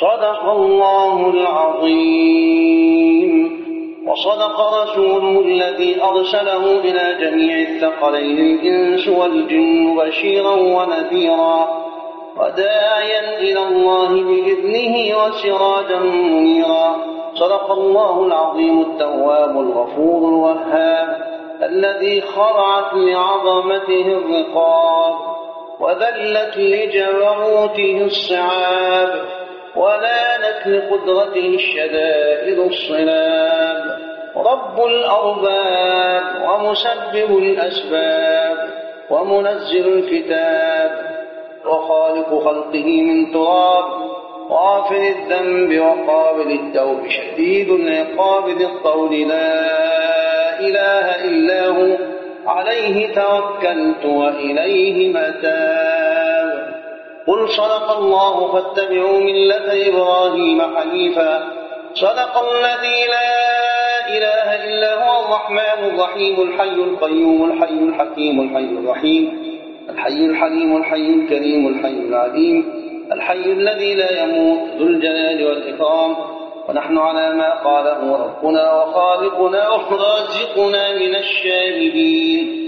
صدق الله العظيم. وصدق رسوله الذي أرسله إلى جميع الثقلين الإنس والجن بشيرا ونذيرا. وداعيا إلى الله بإذنه وسراجا منيرا. صدق الله العظيم التواب الغفور الوهاب الذي خضعت لعظمته الرقاب وذلت لجبروته الصعاب. ولانت لقدرته الشدائد الصلاب رب الأرباب ومسبب الأسباب ومنزل الكتاب وخالق خلقه من تراب غافر الذنب وقابل التوب شديد العقاب ذي الطول لا إله إلا هو عليه توكلت وإليه متاب قل صدق الله فاتبعوا ملة إبراهيم حنيفا. صدق الذي لا إله إلا هو الرحمن الرحيم الحي القيوم الحي الحكيم الحي الرحيم الحي الحليم الحي الكريم الحي العليم الحي الذي لا يموت ذو الجلال والإكرام ونحن على ما قاله ربنا وخالقنا ورازقنا من الشاهدين.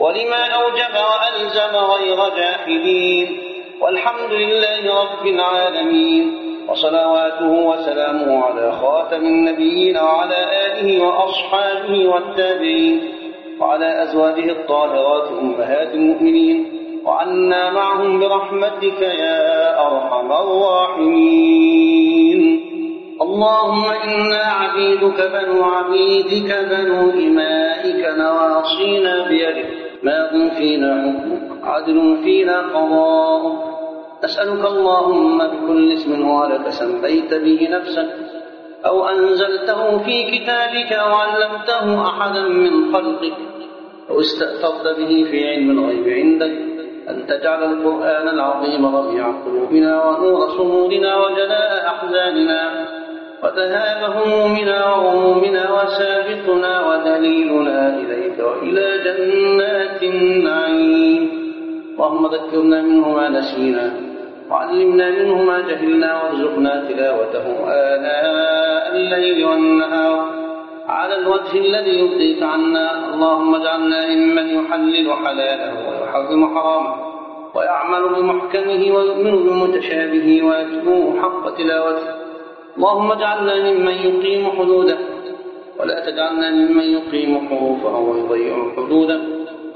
ولما أوجب وألزم غير جاحدين والحمد لله رب العالمين وصلواته وسلامه على خاتم النبيين وعلى آله وأصحابه والتابعين وعلى أزواجه الطاهرات أمهات المؤمنين وعنا معهم برحمتك يا أرحم الراحمين. اللهم إنا عبيدك بنو عبيدك بنو إمائك نواصينا بيدك. ماض فينا حكمك عدل فينا قضاءك أسألك اللهم بكل اسم هو لك سميت به نفسك أو أنزلته في كتابك أو علمته أحدا من خلقك أو استأثرت به في علم الغيب عندك أن تجعل القرآن العظيم ربيع قلوبنا ونور صدورنا وجلاء أحزاننا. وذهاب همومنا وغمومنا وسابقنا ودليلنا إليك وإلى جنات النعيم. اللهم ذكرنا منه ما نسينا وعلمنا منه ما جهلنا وارزقنا تلاوته آناء الليل والنهار. على الوجه الذي يرضيك عنا اللهم اجعلنا ممن يحلل حلاله ويحرم حرامه ويعمل بمحكمه ويؤمن بمتشابهه ويتلوه حق تلاوته. اللهم اجعلنا ممن يقيم حدوده ولا تجعلنا ممن يقيم حروفه ويضيع حدوده.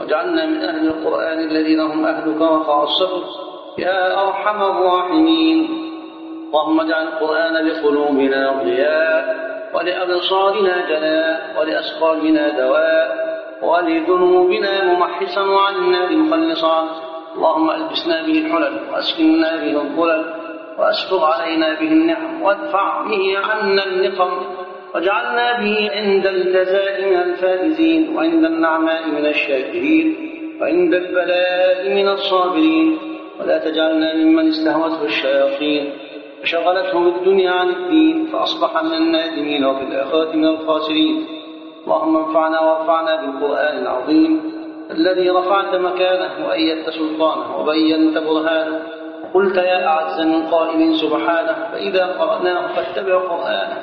واجعلنا من أهل القرآن الذين هم أهلك وخاصتك. يا أرحم الراحمين. اللهم اجعل القرآن لقلوبنا ضياء ولأبصارنا جلاء ولأسقامنا دواء ولذنوبنا ممحصا وعن النار مخلصا اللهم ألبسنا به الحلل وأسكننا به الظلل. وأسبغ علينا به النعم وادفع به عنا النقم واجعلنا به عند الجزاء من الفائزين وعند النعماء من الشاكرين وعند البلاء من الصابرين ولا تجعلنا ممن استهوته الشياطين فشغلتهم الدنيا عن الدين فأصبح من النادمين وفي الآخرة من الخاسرين اللهم انفعنا وارفعنا بالقرآن العظيم الذي رفعت مكانه وأيدت سلطانه وبينت برهانه قلت يا أعز من قائل سبحانه فإذا قرأناه فاتبع قرآنه.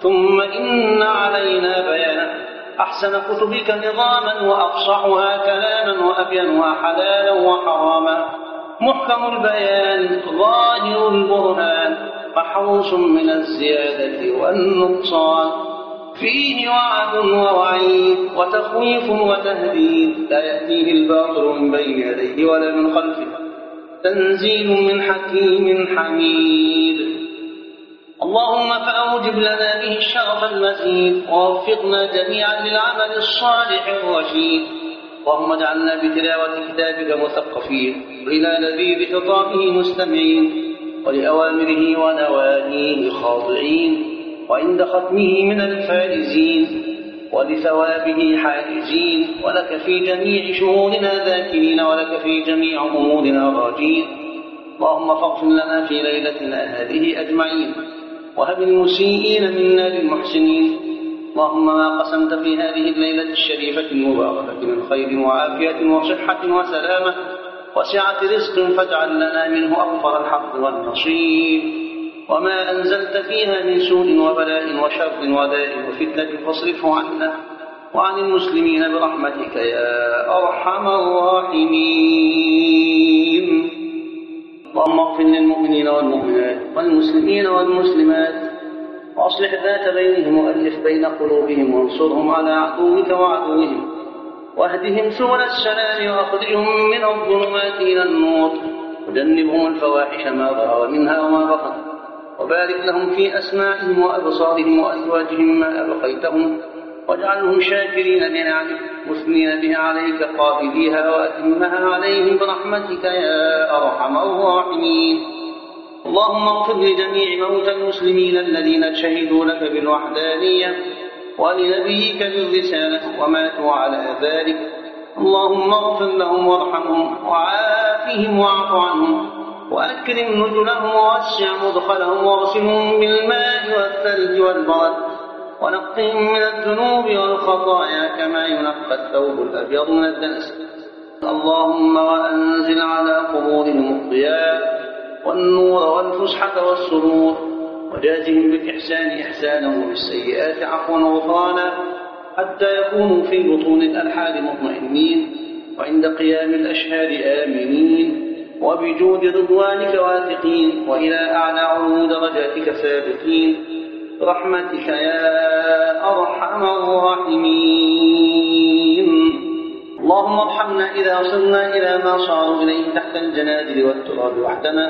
ثم إن علينا بيانه. أحسن كتبك نظاما وأفصحها كلاما وأبينها حلالا وحراما. محكم البيان ظاهر البرهان. محروس من الزيادة والنقصان. فيه وعد ووعيد وتخويف وتهديد. لا يأتيه الباطل من بين يديه ولا من خلفه. تنزيل من حكيم حميد. اللهم فأوجب لنا به الشرف المزيد. ووفقنا جميعا للعمل الصالح الرشيد. اللهم اجعلنا بتلاوة كتابك مثقفين. وإلى لذيذ خطابه مستمعين. ولأوامره ونواهيه خاضعين. وعند ختمه من الفائزين ولثوابه حائزين ولك في جميع شؤوننا ذاكرين ولك في جميع أمورنا راجين. اللهم فاغفر لنا في ليلتنا هذه أجمعين وهب المسيئين منا للمحسنين. اللهم ما قسمت في هذه الليلة الشريفة المباركة من خير وعافية وصحة وسلامة وسعة رزق فاجعل لنا منه أكبر الحظ والنصيب. وما أنزلت فيها من سوء وبلاء وشر وداء وفتنة فاصرفه عنا وعن المسلمين برحمتك يا أرحم الراحمين. اللهم اغفر للمؤمنين والمؤمنات والمسلمين والمسلمات وأصلح ذات بينهم وألف بين قلوبهم وانصرهم على عدوك وعدوهم واهدهم سبل السلام وأخرجهم من الظلمات إلى النور. وجنبهم الفواحش ما ظهر منها وما وبارك لهم في أسماعهم وأبصارهم وأزواجهم ما أبقيتهم واجعلهم شاكرين لنعمك مثنين بها عليك قابليها وأتمها عليهم برحمتك يا أرحم الراحمين. اللهم اغفر لجميع موتى المسلمين الذين شهدوا لك بالوحدانية ولنبيك بالرسالة وماتوا على ذلك. اللهم اغفر لهم وارحمهم وعافهم واعف عنهم. وأكرم نزلهم ووسع مدخلهم واغسلهم بالماء والثلج والبرد ونقهم من الذنوب والخطايا كما ينقى الثوب الأبيض من الدنس. اللهم وأنزل على قبورهم الضياء والنور والفسحة والسرور وجازهم بالإحسان إحسانا وبالسيئات عفوا وغفرانا حتى يكونوا في بطون الألحاد مطمئنين وعند قيام الأشهاد آمنين. وبجود رضوانك واثقين وإلى أعلى علو درجاتك سابقين. برحمتك يا أرحم الراحمين. اللهم ارحمنا إذا صرنا إلى ما صاروا إليه تحت الجنادل والتراب وحدنا.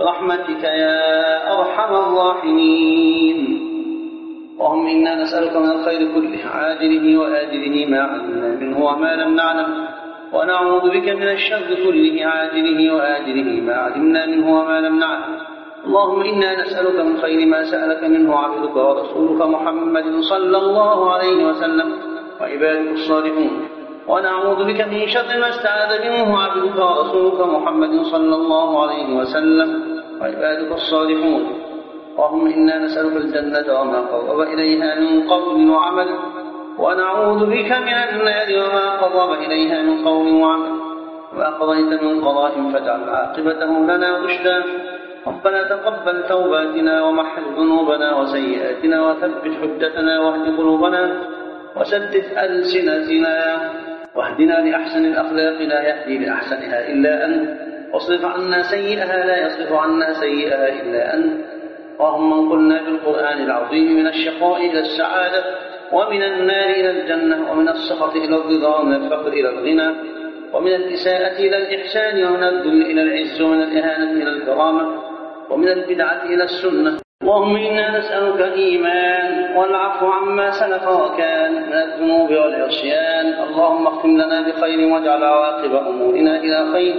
برحمتك يا أرحم الراحمين. اللهم إنا نسألك من الخير كله عاجله وآجله ما علمنا منه وما لم نعلم. ونعوذ بك من الشر كله عاجله وآجله ما علمنا منه وما لم نعلم. اللهم إنا نسألك من خير ما سألك منه عبدك ورسولك محمد صلى الله عليه وسلم وعبادك الصالحون. ونعوذ بك من شر ما استعاذ منه عبدك ورسولك محمد صلى الله عليه وسلم وعبادك الصالحون. اللهم إنا نسألك الجنة وما قرب إليها من قول وعمل. ونعوذ بك من النار وما قرب إليها من قول وعمل وما قضيت من قضاء فاجعل عاقبته لنا رشدا. ربنا تقبل توباتنا ومحل ذنوبنا وسيئاتنا وثبت حجتنا واهد قلوبنا وسدد ألسنتنا واهدنا لأحسن الأخلاق لا يهدي لأحسنها إلا أنت. واصرف عنا سيئها لا يصرف عنا سيئها إلا أنت. اللهم انقلنا بالقرآن العظيم من الشقاء إلى السعادة. ومن النار إلى الجنة ومن السخط إلى الرضا ومن الفقر إلى الغنى ومن الإساءة إلى الإحسان ومن الذل إلى العز ومن الإهانة إلى الكرامة ومن البدعة إلى السنة. اللهم إنا نسألك إيمان والعفو عما سلف وكان من الذنوب والعصيان. اللهم اختم لنا بخير واجعل عواقب أمورنا إلى خير.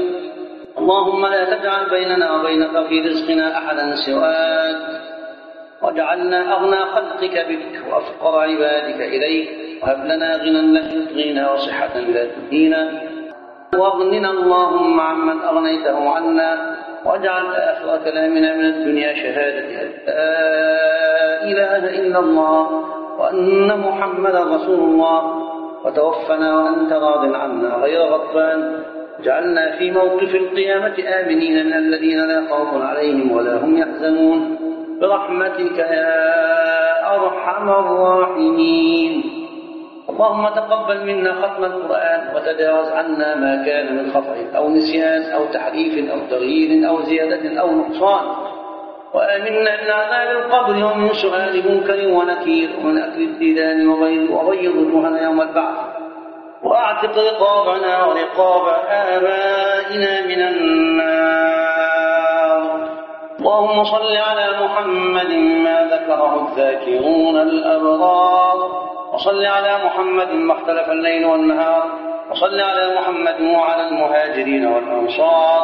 اللهم لا تجعل بيننا وبينك في رزقنا أحدا سواك. واجعلنا أغنى خلقك بك وأفقر عبادك إليك وهب لنا غنى لا يطغينا وصحة لا تدينا وأغننا اللهم عمن أغنيته عنا واجعل آخر كلامنا من الدنيا شهادة لا إله إلا الله وأن محمدا رسول الله. وتوفنا وأنت راض عنا غير غضبان. جعلنا في موقف القيامة آمنين من الذين لا خوف عليهم ولا هم يحزنون. برحمتك يا أرحم الراحمين. اللهم تقبل منا ختم القرآن وتجاوز عنا ما كان من خطأ أو نسيان أو تحريف أو تغيير أو زيادة أو نقصان. وآمنا من عذاب القبر ومن سؤال منكر ونكير ومن أكل الديدان وغيظ وجوهنا يوم البعث. وأعتق رقابنا ورقاب آبائنا من النار. اللهم صل على محمد ما ذكره الذاكرون الأبرار وصل على محمد ما اختلف الليل والنهار وصل على محمد وعلى المهاجرين والأنصار.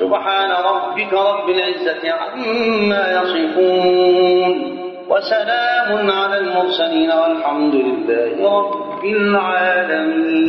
سبحان ربك رب العزة عما يصفون وسلام على المرسلين والحمد لله رب العالمين.